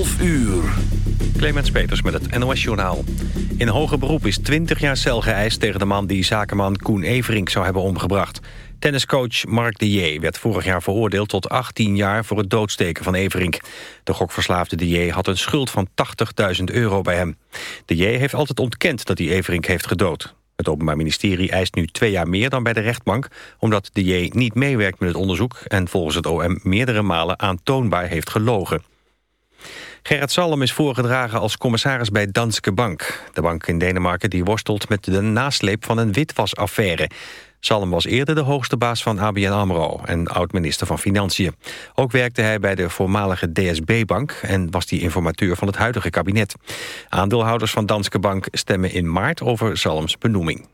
11 uur. Clemens Peters met het NOS Journaal. In hoger beroep is 20 jaar cel geëist tegen de man die zakenman Koen Everink zou hebben omgebracht. Tenniscoach Mark de J. werd vorig jaar veroordeeld tot 18 jaar voor het doodsteken van Everink. De gokverslaafde de J. had een schuld van 80.000 euro bij hem. De J. heeft altijd ontkend dat hij Everink heeft gedood. Het Openbaar Ministerie eist nu twee jaar meer dan bij de rechtbank... omdat de J niet meewerkt met het onderzoek... en volgens het OM meerdere malen aantoonbaar heeft gelogen. Gerrit Salm is voorgedragen als commissaris bij Danske Bank. De bank in Denemarken die worstelt met de nasleep van een witwasaffaire. Salm was eerder de hoogste baas van ABN AMRO... en oud-minister van Financiën. Ook werkte hij bij de voormalige DSB-bank... en was die informateur van het huidige kabinet. Aandeelhouders van Danske Bank stemmen in maart over Salms benoeming.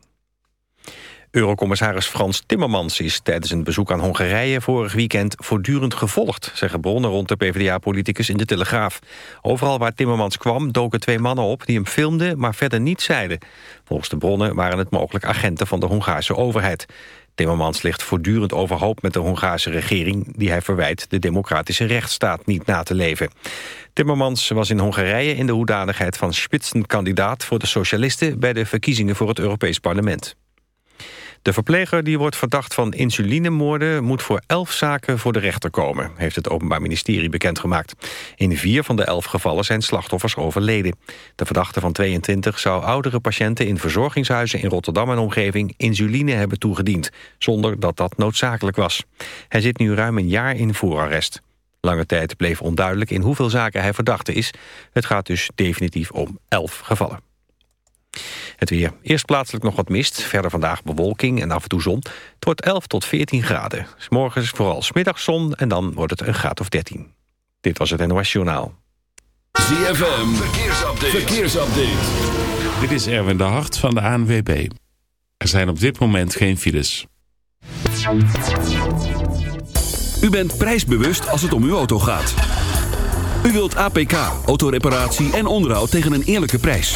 Eurocommissaris Frans Timmermans is tijdens een bezoek aan Hongarije vorig weekend voortdurend gevolgd, zeggen bronnen rond de PvdA-politicus in de Telegraaf. Overal waar Timmermans kwam doken twee mannen op die hem filmden, maar verder niet zeiden. Volgens de bronnen waren het mogelijk agenten van de Hongaarse overheid. Timmermans ligt voortdurend overhoop met de Hongaarse regering... die hij verwijt de democratische rechtsstaat niet na te leven. Timmermans was in Hongarije in de hoedanigheid van spitsenkandidaat... voor de socialisten bij de verkiezingen voor het Europees Parlement. De verpleger die wordt verdacht van insulinemoorden... moet voor elf zaken voor de rechter komen, heeft het Openbaar Ministerie bekendgemaakt. In vier van de elf gevallen zijn slachtoffers overleden. De verdachte van 22 zou oudere patiënten in verzorgingshuizen in Rotterdam en omgeving insuline hebben toegediend, zonder dat dat noodzakelijk was. Hij zit nu ruim een jaar in voorarrest. Lange tijd bleef onduidelijk in hoeveel zaken hij verdachte is. Het gaat dus definitief om elf gevallen. Het weer. Eerst plaatselijk nog wat mist. Verder vandaag bewolking en af en toe zon. Het wordt 11 tot 14 graden. Morgens vooral smiddags zon en dan wordt het een graad of 13. Dit was het NOS Journaal. ZFM. Verkeersupdate. Verkeersupdate. Dit is Erwin de Hart van de ANWB. Er zijn op dit moment geen files. U bent prijsbewust als het om uw auto gaat. U wilt APK, autoreparatie en onderhoud tegen een eerlijke prijs.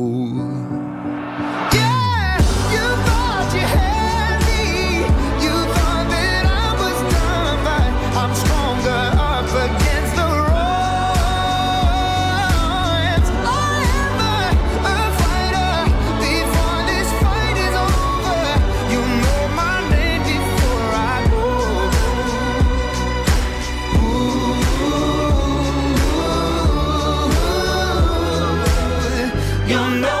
You know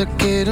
a kid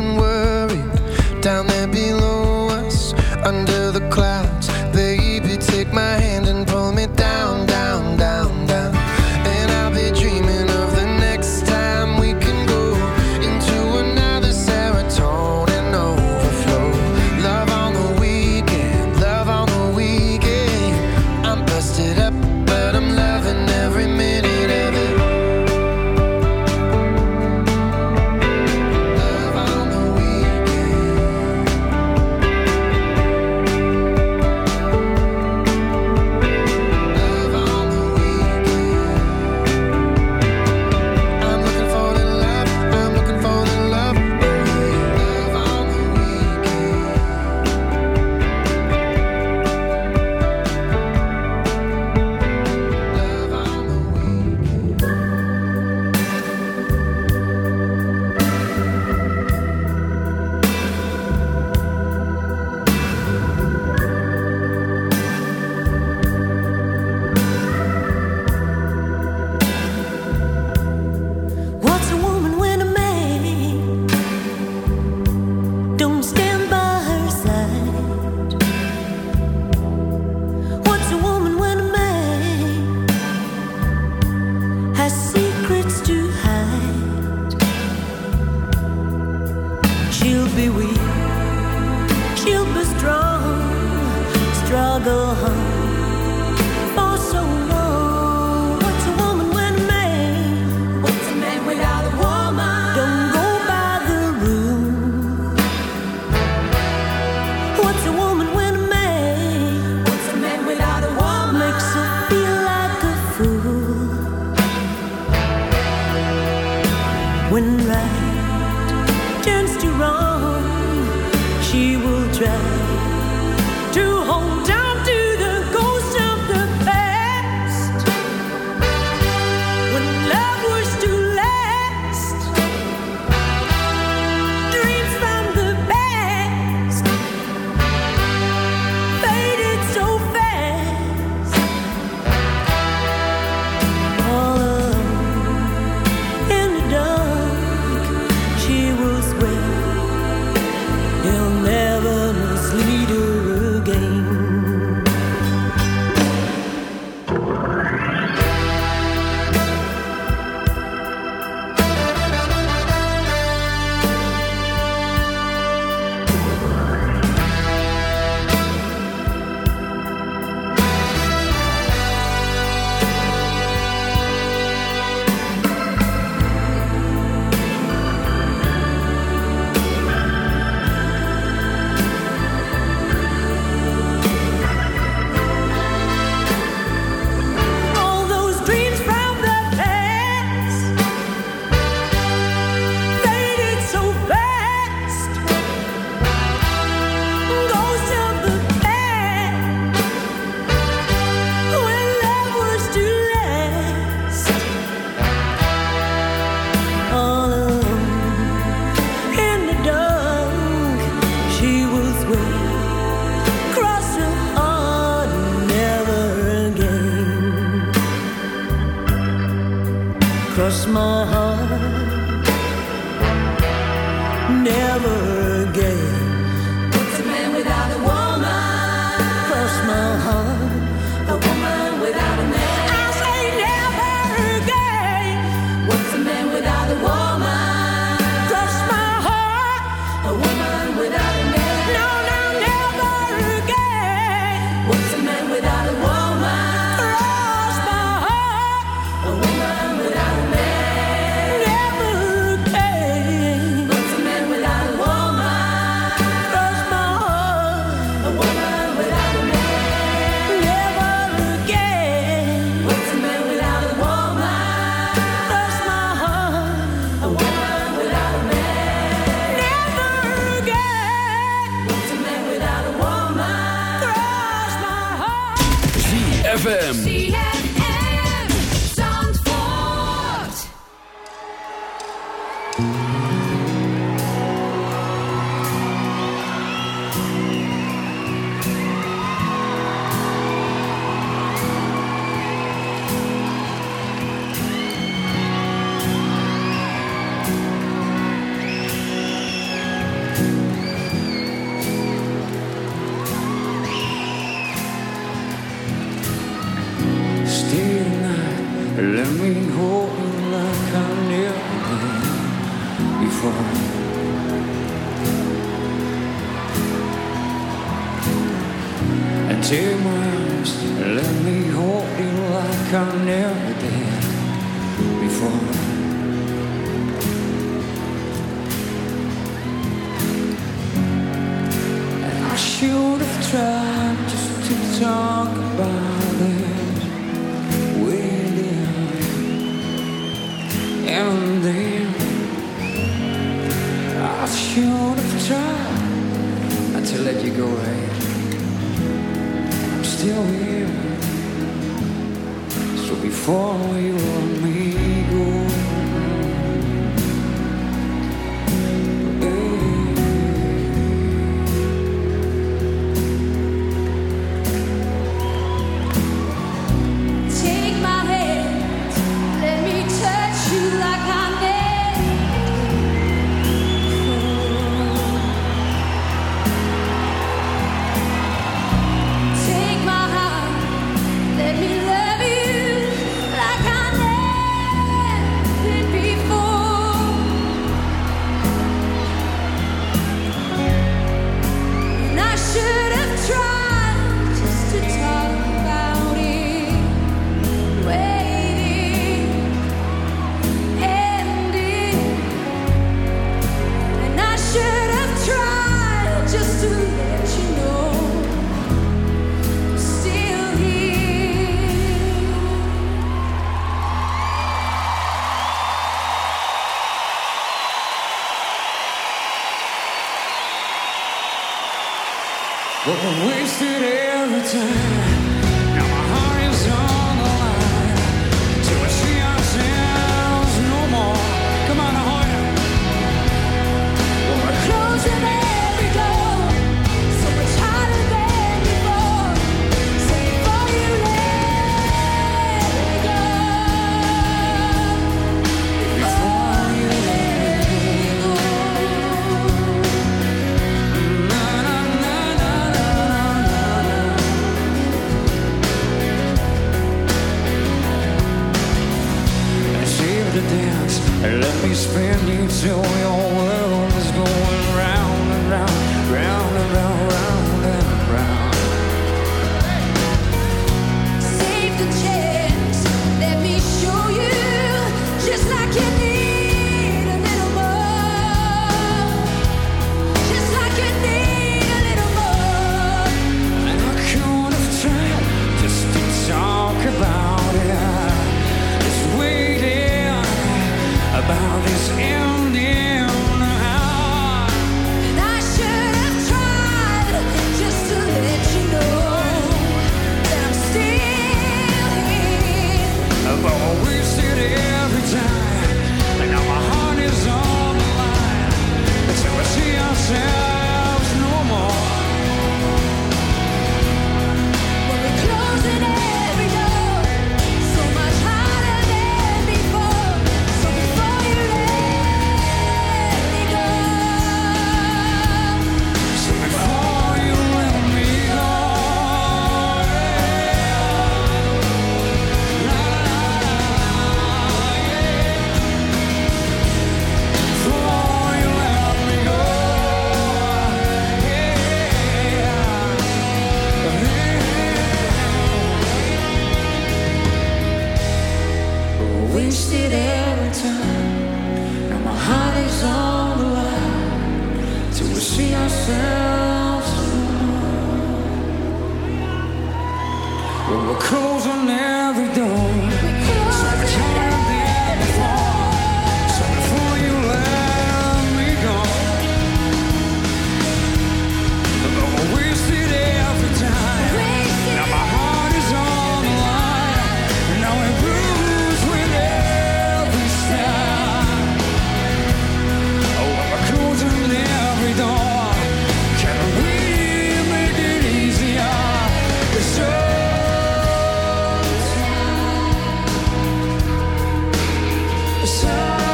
So.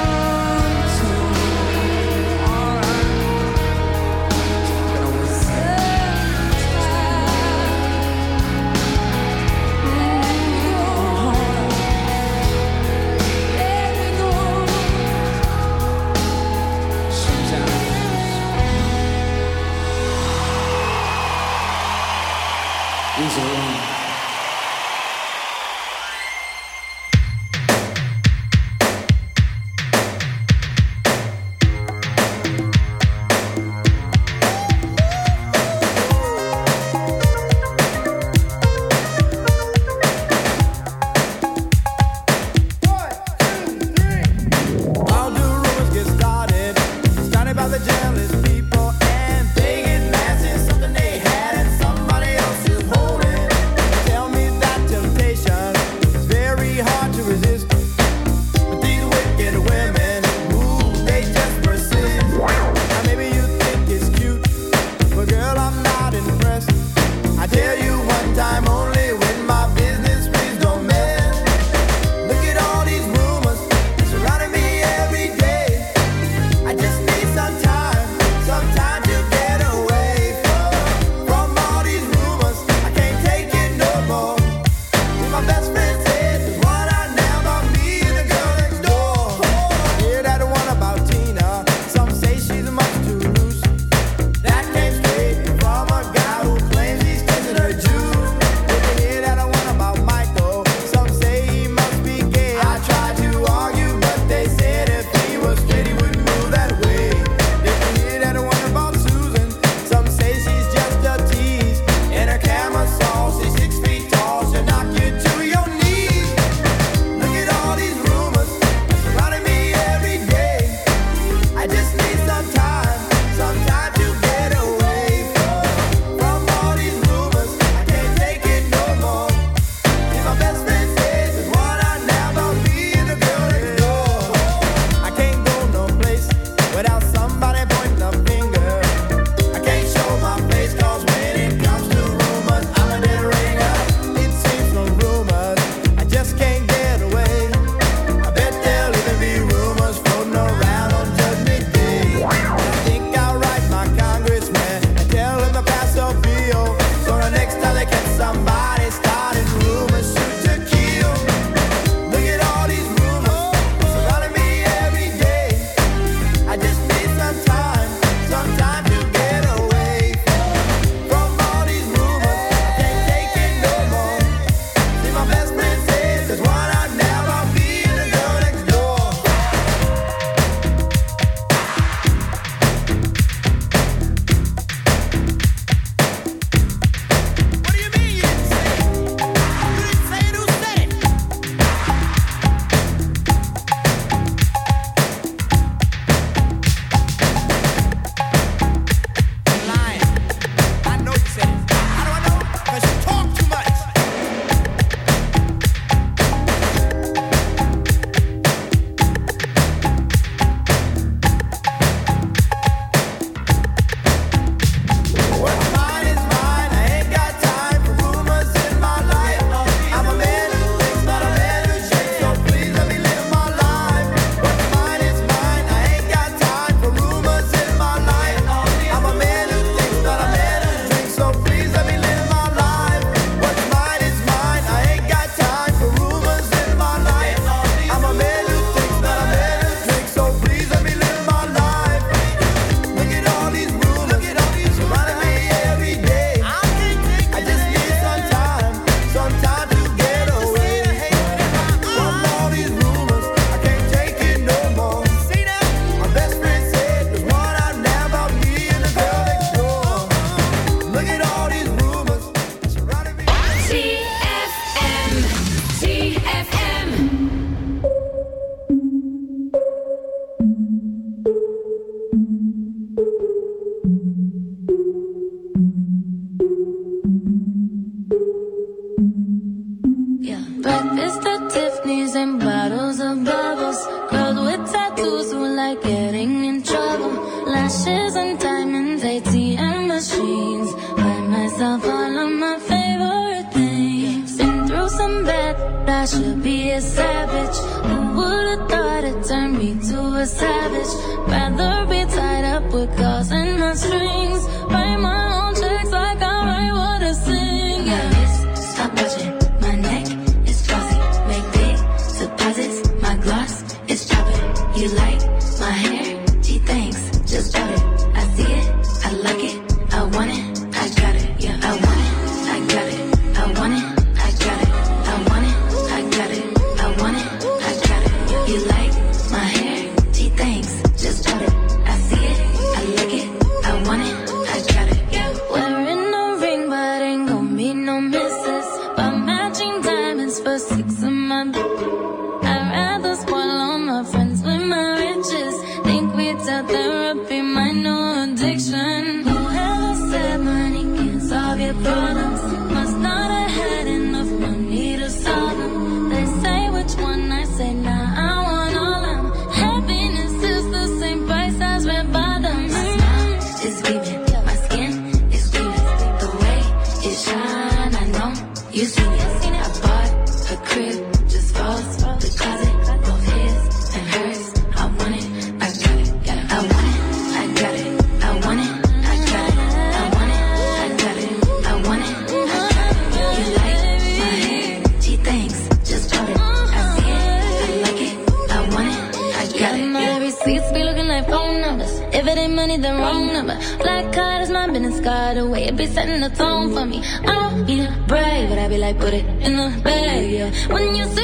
Me. I don't need brave, but I be like, put it in the bag, yeah. When you see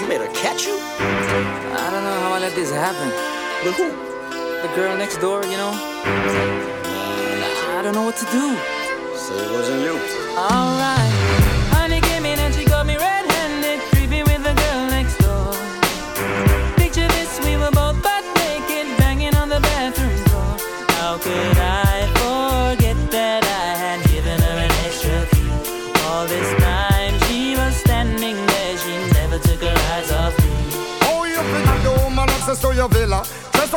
You made her catch you? I don't know how I let this happen. With who? The girl next door, you know? I don't know what to do. Say it wasn't you. Alright.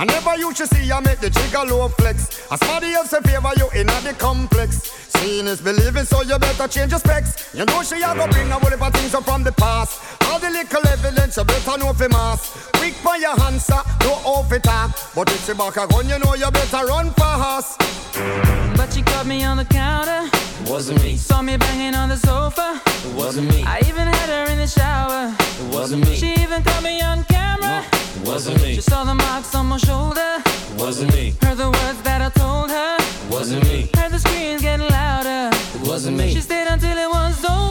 I never you should see her make the trigger low flex. As somebody else in favor you in the complex. Seeing is believing, so you better change your specs. You know she a go bring a whole things up from the past. All the little evidence you better know for mass. Quick for your answer, no off it talk. But if she back a gun, you know you better run fast. But she caught me on the counter. It Wasn't me. Saw me banging on the sofa. It wasn't me. I even had her in the shower. It wasn't me. She even caught me on camera. It wasn't me. She saw the marks on my shoulder. It wasn't me. Heard the words that I told her. It wasn't me. Heard the screams getting louder. It wasn't me. She stayed until it was over.